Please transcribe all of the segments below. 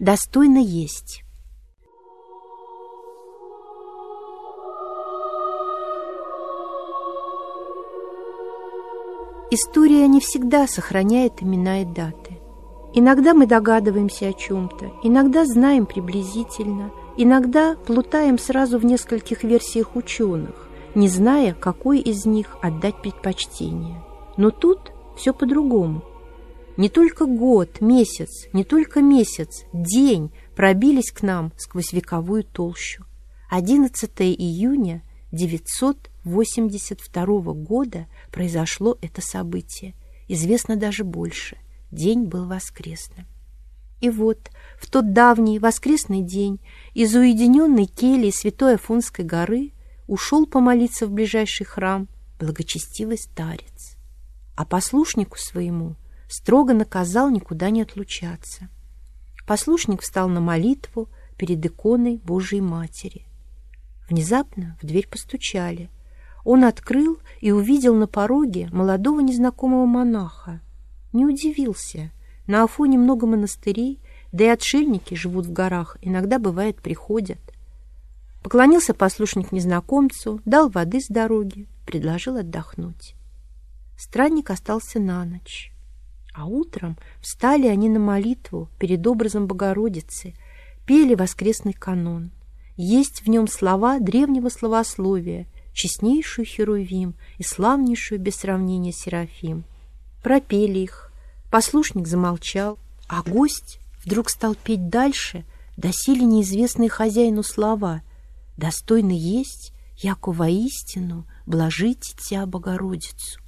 достойно есть. История не всегда сохраняет имена и даты. Иногда мы догадываемся о чем-то, иногда знаем приблизительно, иногда плутаем сразу в нескольких версиях ученых, не зная, какой из них отдать предпочтение. Но тут все по-другому. Не только год, месяц, не только месяц, день пробились к нам сквозь вековую толщу. 11 июня 982 года произошло это событие. Известно даже больше. День был воскресным. И вот в тот давний воскресный день из уединенной кельи Святой Афонской горы ушел помолиться в ближайший храм благочестивый старец, а послушнику своему строго наказал никуда не отлучаться. Послушник встал на молитву перед иконой Божией Матери. Внезапно в дверь постучали. Он открыл и увидел на пороге молодого незнакомого монаха. Не удивился. На Афоне много монастырей, да и отшельники живут в горах, иногда, бывает, приходят. Поклонился послушник незнакомцу, дал воды с дороги, предложил отдохнуть. Странник остался на ночь. А утром встали они на молитву перед образом Богородицы, пели воскресный канон. Есть в нем слова древнего словословия, честнейшую Херувим и славнейшую без сравнения Серафим. Пропели их, послушник замолчал, а гость вдруг стал петь дальше, доселе неизвестные хозяину слова — достойно есть, яко воистину блажите Тя, Богородицу.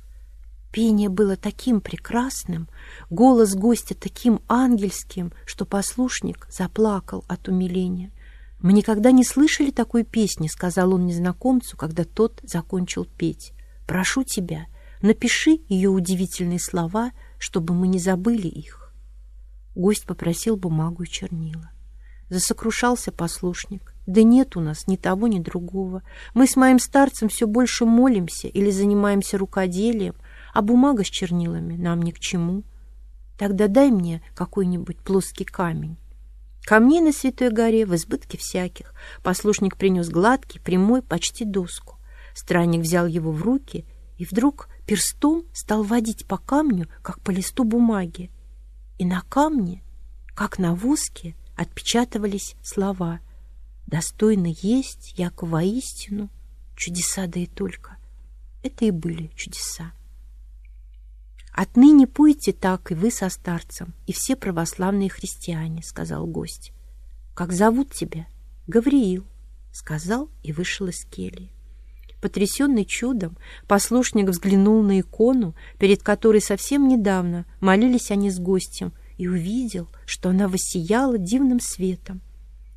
Пение было таким прекрасным, голос гостя таким ангельским, что послушник заплакал от умиления. «Мы никогда не слышали такой песни», — сказал он незнакомцу, когда тот закончил петь. «Прошу тебя, напиши ее удивительные слова, чтобы мы не забыли их». Гость попросил бумагу и чернила. Засокрушался послушник. Да нет у нас ни того, ни другого. Мы с моим старцем все больше молимся или занимаемся рукоделием, а бумага с чернилами нам ни к чему. Тогда дай мне какой-нибудь плоский камень. Камней на Святой горе в избытке всяких. Послушник принес гладкий, прямой, почти доску. Странник взял его в руки и вдруг перстом стал водить по камню, как по листу бумаги. И на камне, как на воске, отпечатывались слова «Достойно есть, яко воистину, чудеса да и только». Это и были чудеса. «Отныне пойте так и вы со старцем, и все православные христиане», — сказал гость. «Как зовут тебя?» «Гавриил», — сказал и вышел из кельи. Потрясенный чудом, послушник взглянул на икону, перед которой совсем недавно молились они с гостем, и увидел, что она воссияла дивным светом.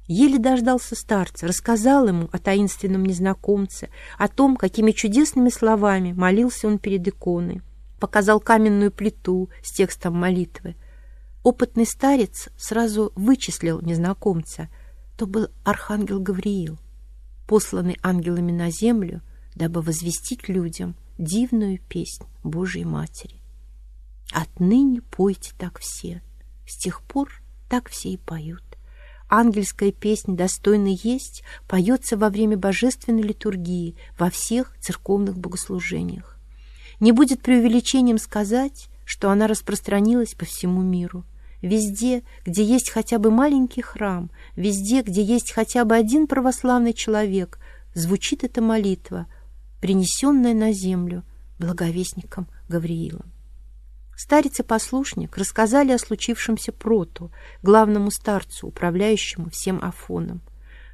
Еле дождался старца, рассказал ему о таинственном незнакомце, о том, какими чудесными словами молился он перед иконой. Показал каменную плиту с текстом молитвы. Опытный старец сразу вычислил незнакомца. То был архангел Гавриил, посланный ангелами на землю, дабы возвестить людям дивную песнь Божьей Матери. Отныне пойте так все. С тех пор так все и поют. Ангельская песня «Достойно есть» поется во время божественной литургии во всех церковных богослужениях. Не будет преувеличением сказать, что она распространилась по всему миру. Везде, где есть хотя бы маленький храм, везде, где есть хотя бы один православный человек, звучит эта молитва, принесенная на землю благовестником Гавриилом. Старец и послушник рассказали о случившемся Проту, главному старцу, управляющему всем Афоном.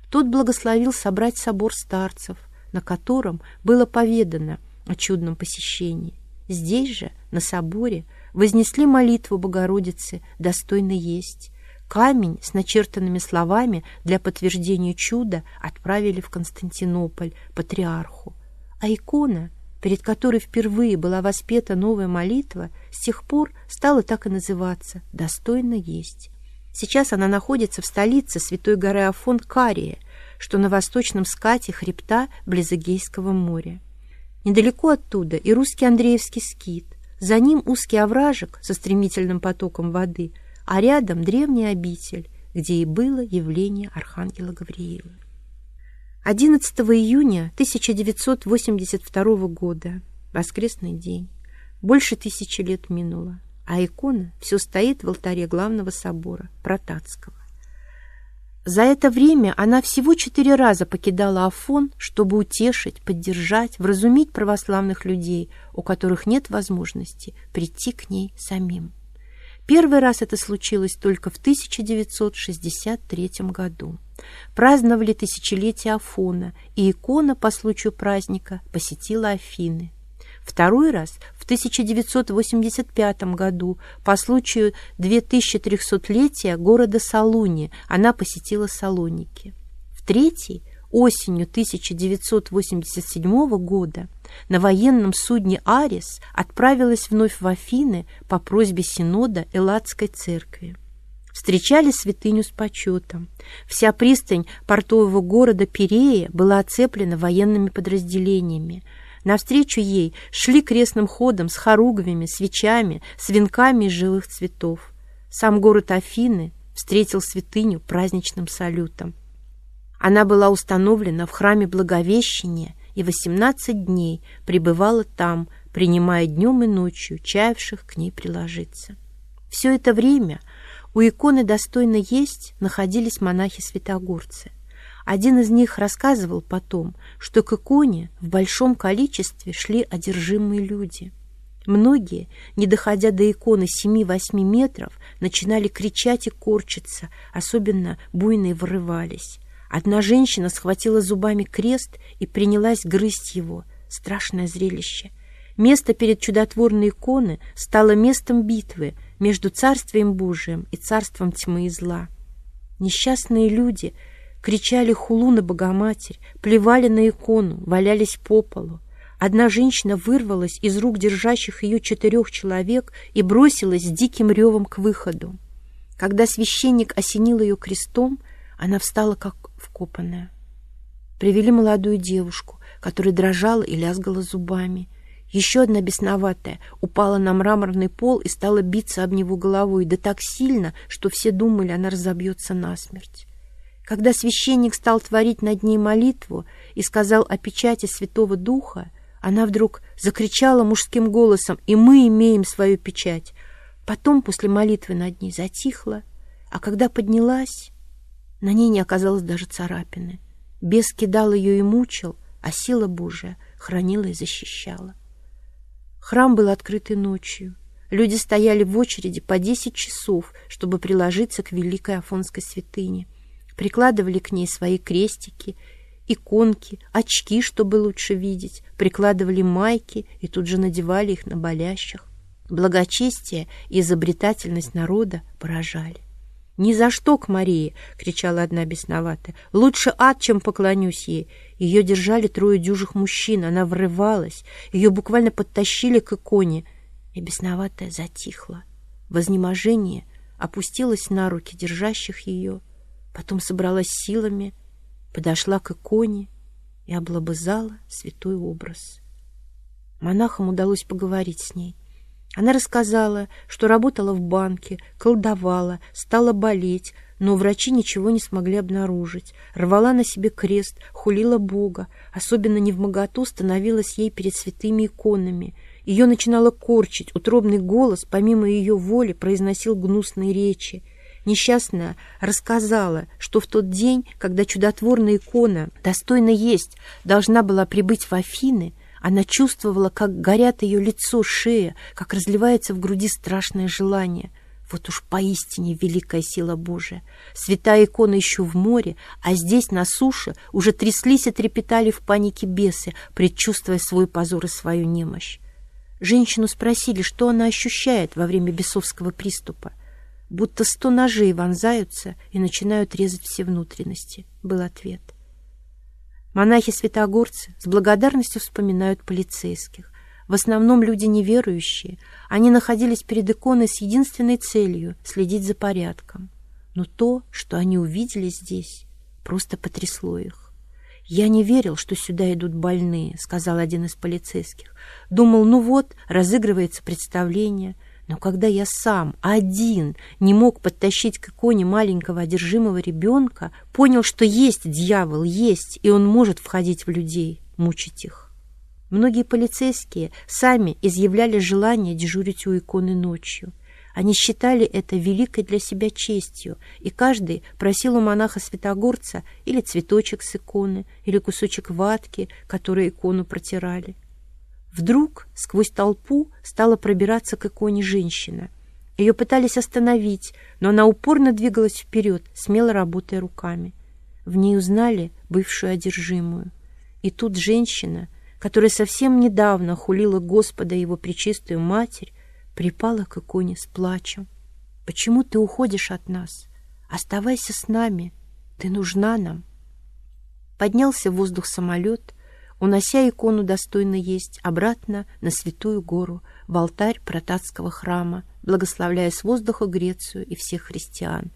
Тот благословил собрать собор старцев, на котором было поведано о чудном посещении. Здесь же, на соборе, вознесли молитву Богородицы «Достойно есть». Камень с начертанными словами для подтверждения чуда отправили в Константинополь, патриарху. А икона — перед которой впервые была воспета новая молитва, с тех пор стала так и называться «Достойно есть». Сейчас она находится в столице Святой горы Афон Кария, что на восточном скате хребта близ Эгейского моря. Недалеко оттуда и русский Андреевский скит, за ним узкий овражек со стремительным потоком воды, а рядом древняя обитель, где и было явление архангела Гавриила. 11 июня 1982 года, воскресный день, больше тысячи лет минуло, а икона все стоит в алтаре главного собора Протатского. За это время она всего четыре раза покидала Афон, чтобы утешить, поддержать, вразумить православных людей, у которых нет возможности прийти к ней самим. Первый раз это случилось только в 1963 году. Праздновали тысячелетие Афона, и икона по случаю праздника посетила Афины. Второй раз в 1985 году по случаю 2300-летия города Салуни она посетила Салоники. В третий осенью 1987 года на военном судне «Арис» отправилась вновь в Афины по просьбе Синода Элладской церкви. Встречали святыню с почетом. Вся пристань портового города Пирея была оцеплена военными подразделениями. Навстречу ей шли крестным ходом с хоругвями, свечами, с венками из живых цветов. Сам город Афины встретил святыню праздничным салютом. Она была установлена в храме Благовещения и 18 дней пребывала там, принимая днем и ночью чаявших к ней приложиться. Все это время у иконы «Достойно есть» находились монахи-святогорцы. Один из них рассказывал потом, что к иконе в большом количестве шли одержимые люди. Многие, не доходя до иконы 7-8 метров, начинали кричать и корчиться, особенно буйные вырывались. Одна женщина схватила зубами крест и принялась грызть его. Страшное зрелище. Место перед чудотворной иконы стало местом битвы между Царствием Божиим и Царством тьмы и зла. Несчастные люди кричали хулу на Богоматерь, плевали на икону, валялись по полу. Одна женщина вырвалась из рук держащих ее четырех человек и бросилась с диким ревом к выходу. Когда священник осенил ее крестом, она встала как вкопанная. Привели молодую девушку, которая дрожала и лязгала зубами. Еще одна бесноватая упала на мраморный пол и стала биться об него головой, да так сильно, что все думали, она разобьется насмерть. Когда священник стал творить над ней молитву и сказал о печати Святого Духа, она вдруг закричала мужским голосом, и мы имеем свою печать. Потом, после молитвы над ней, затихла, а когда поднялась, на ней не оказалось даже царапины. Бес кидал ее и мучил, а сила Божия хранила и защищала. Храм был открытый ночью. Люди стояли в очереди по десять часов, чтобы приложиться к великой Афонской святыне. Прикладывали к ней свои крестики, иконки, очки, чтобы лучше видеть, прикладывали майки и тут же надевали их на болящих. Благочестие и изобретательность народа поражали. «Ни за что к Марии!» — кричала одна бесноватая. «Лучше ад, чем поклонюсь ей!» Ее держали трое дюжих мужчин, она врывалась, ее буквально подтащили к иконе, и бесноватая затихла. Вознеможение опустилась на руки держащих ее, потом собралась силами, подошла к иконе и облобызала святой образ. Монахам удалось поговорить с ней. Она рассказала, что работала в банке, колдовала, стала болеть, но врачи ничего не смогли обнаружить. Рвала на себе крест, хулила Бога, особенно не в моготу становилась ей перед святыми иконами. Ее начинало корчить, утробный голос, помимо ее воли, произносил гнусные речи. Несчастная рассказала, что в тот день, когда чудотворная икона «Достойно есть» должна была прибыть в Афины, она чувствовала, как горят ее лицо, шея, как разливается в груди страшное желание. Вот уж поистине великая сила Божия. Святая икона еще в море, а здесь, на суше, уже тряслись и трепетали в панике бесы, предчувствуя свой позор и свою немощь. Женщину спросили, что она ощущает во время бесовского приступа. Будто сто ножей вонзаются и начинают резать все внутренности, был ответ. — Монахи-святогорцы с благодарностью вспоминают полицейских. В основном люди неверующие. Они находились перед иконой с единственной целью — следить за порядком. Но то, что они увидели здесь, просто потрясло их. «Я не верил, что сюда идут больные», — сказал один из полицейских. «Думал, ну вот, разыгрывается представление, Но когда я сам, один, не мог подтащить к иконе маленького одержимого ребенка, понял, что есть дьявол, есть, и он может входить в людей, мучить их. Многие полицейские сами изъявляли желание дежурить у иконы ночью. Они считали это великой для себя честью, и каждый просил у монаха-святогорца или цветочек с иконы, или кусочек ватки, который икону протирали. Вдруг сквозь толпу стала пробираться к иконе женщина. Ее пытались остановить, но она упорно двигалась вперед, смело работая руками. В ней узнали бывшую одержимую. И тут женщина, которая совсем недавно хулила Господа и его пречистую матерь, припала к иконе с плачем. «Почему ты уходишь от нас? Оставайся с нами, ты нужна нам». Поднялся в воздух самолет — унося икону достойно есть обратно на Святую Гору, в алтарь протатского храма, благословляя с воздуха Грецию и всех христиан.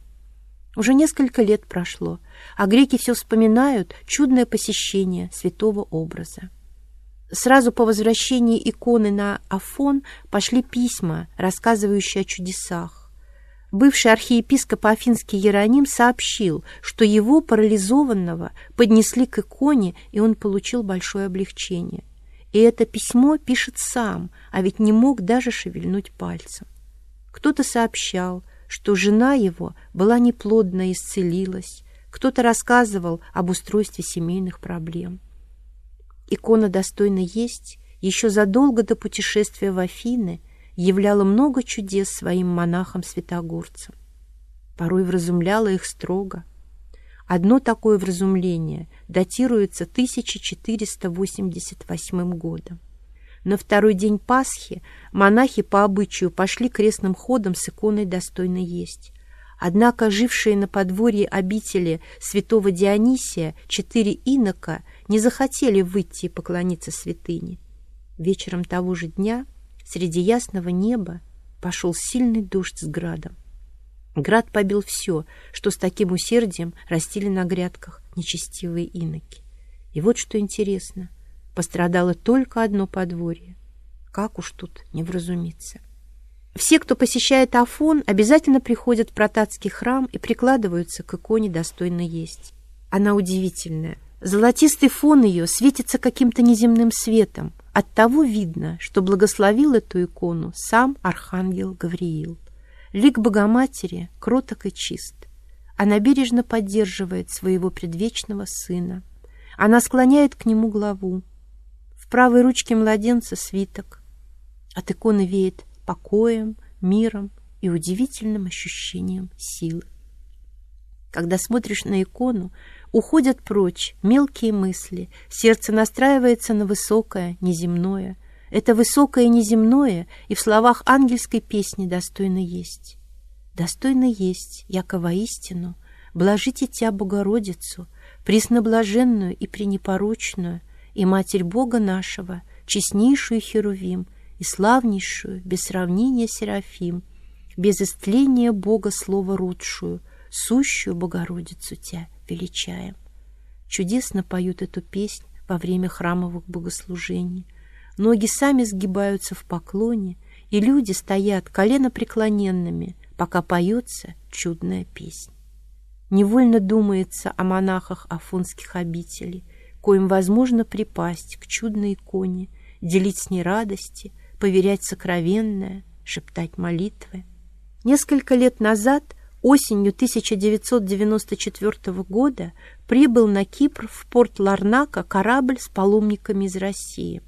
Уже несколько лет прошло, а греки все вспоминают чудное посещение святого образа. Сразу по возвращении иконы на Афон пошли письма, рассказывающие о чудесах бывший архиепископ Афинский Иероним сообщил, что его, парализованного, поднесли к иконе, и он получил большое облегчение. И это письмо пишет сам, а ведь не мог даже шевельнуть пальцем. Кто-то сообщал, что жена его была неплодна и исцелилась, кто-то рассказывал об устройстве семейных проблем. Икона достойна есть еще задолго до путешествия в Афины – являла много чудес своим монахам-святогорцам. Порой вразумляла их строго. Одно такое вразумление датируется 1488 годом. На второй день Пасхи монахи по обычаю пошли крестным ходом с иконой «Достойно есть». Однако жившие на подворье обители святого Дионисия четыре инока не захотели выйти и поклониться святыне. Вечером того же дня Среди ясного неба пошел сильный дождь с градом. Град побил все, что с таким усердием растили на грядках нечестивые иноки. И вот что интересно, пострадало только одно подворье. Как уж тут не вразумиться. Все, кто посещает Афон, обязательно приходят в протатский храм и прикладываются к иконе «Достойно есть». Она удивительная. Золотистый фон ее светится каким-то неземным светом, Оттого видно, что благословил эту икону сам архангел Гавриил. Лик Богоматери кроток и чист. Она бережно поддерживает своего предвечного сына. Она склоняет к нему главу. В правой ручке младенца свиток. От иконы веет покоем, миром и удивительным ощущением силы. Когда смотришь на икону, Уходят прочь мелкие мысли, сердце настраивается на высокое, неземное. Это высокое неземное и в словах ангельской песни достойно есть. Достойно есть, яко воистину, блажите Тя Богородицу, пресноблаженную и пренепорочную, и Матерь Бога нашего, честнейшую Херувим, и славнейшую, без сравнения Серафим, без истления Бога Слова родшую, сущую Богородицу Тя величаем. Чудесно поют эту песнь во время храмовых богослужений. Ноги сами сгибаются в поклоне, и люди стоят колено преклоненными, пока поется чудная песня. Невольно думается о монахах афонских обителей, коим возможно припасть к чудной иконе, делить с ней радости, поверять сокровенное, шептать молитвы. Несколько лет назад осенью 1994 года прибыл на Кипр в порт Ларнака корабль с паломниками из России.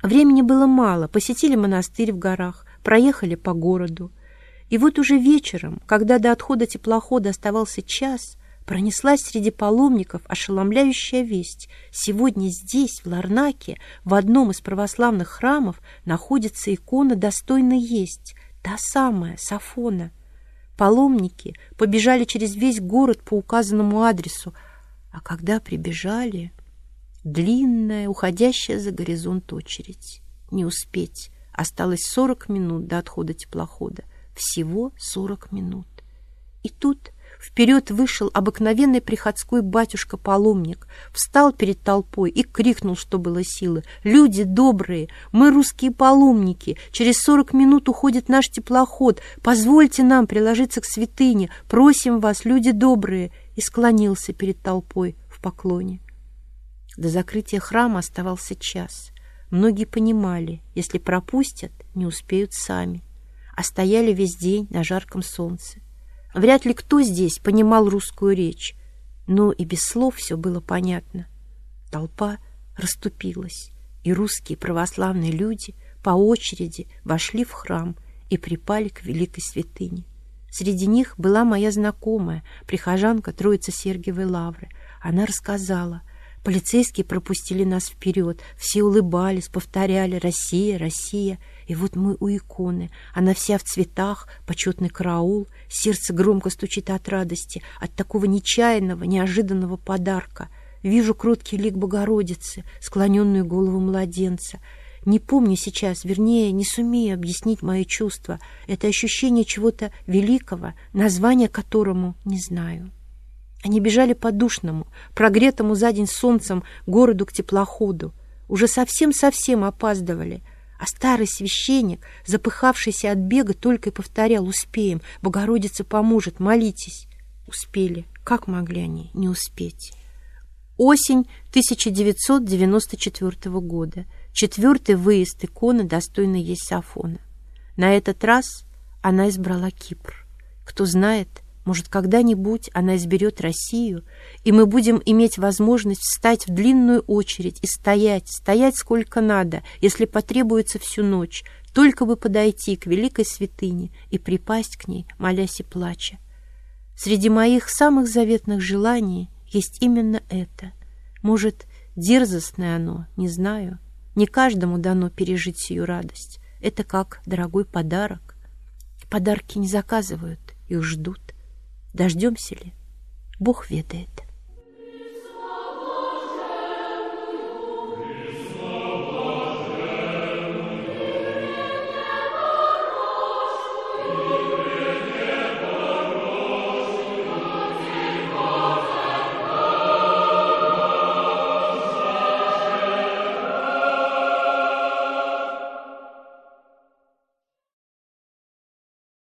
Времени было мало, посетили монастырь в горах, проехали по городу. И вот уже вечером, когда до отхода теплохода оставался час, пронеслась среди паломников ошеломляющая весть. Сегодня здесь, в Ларнаке, в одном из православных храмов находится икона «Достойно есть», та самая, Сафона – Паломники побежали через весь город по указанному адресу, а когда прибежали, длинная, уходящая за горизонт очередь. Не успеть. Осталось сорок минут до отхода теплохода. Всего сорок минут. И тут вперед вышел обыкновенный приходской батюшка-паломник, встал перед толпой и крикнул, что было силы. «Люди добрые, мы русские паломники, через сорок минут уходит наш теплоход, позвольте нам приложиться к святыне, просим вас, люди добрые!» и склонился перед толпой в поклоне. До закрытия храма оставался час. Многие понимали, если пропустят, не успеют сами, а стояли весь день на жарком солнце. Вряд ли кто здесь понимал русскую речь, но и без слов все было понятно. Толпа расступилась, и русские православные люди по очереди вошли в храм и припали к великой святыне. Среди них была моя знакомая, прихожанка Троицы Сергиевой Лавры. Она рассказала, Полицейские пропустили нас вперед. Все улыбались, повторяли «Россия, Россия». И вот мы у иконы. Она вся в цветах, почетный караул. Сердце громко стучит от радости, от такого нечаянного, неожиданного подарка. Вижу кроткий лик Богородицы, склоненную голову младенца. Не помню сейчас, вернее, не сумею объяснить мои чувства. Это ощущение чего-то великого, название которому не знаю. Они бежали по душному, прогретому за день солнцем городу к теплоходу. Уже совсем-совсем опаздывали. А старый священник, запыхавшийся от бега, только и повторял «Успеем, Богородица поможет, молитесь». Успели. Как могли они не успеть? Осень 1994 года. Четвертый выезд иконы, достойный есть Сафона. На этот раз она избрала Кипр. Кто знает, может, когда-нибудь она изберет Россию, и мы будем иметь возможность встать в длинную очередь и стоять, стоять сколько надо, если потребуется всю ночь, только бы подойти к великой святыне и припасть к ней, молясь и плача. Среди моих самых заветных желаний есть именно это. Может, дерзостное оно, не знаю. Не каждому дано пережить сию радость. Это как дорогой подарок. Подарки не заказывают, их ждут. Дождемся ли? Бог ведает.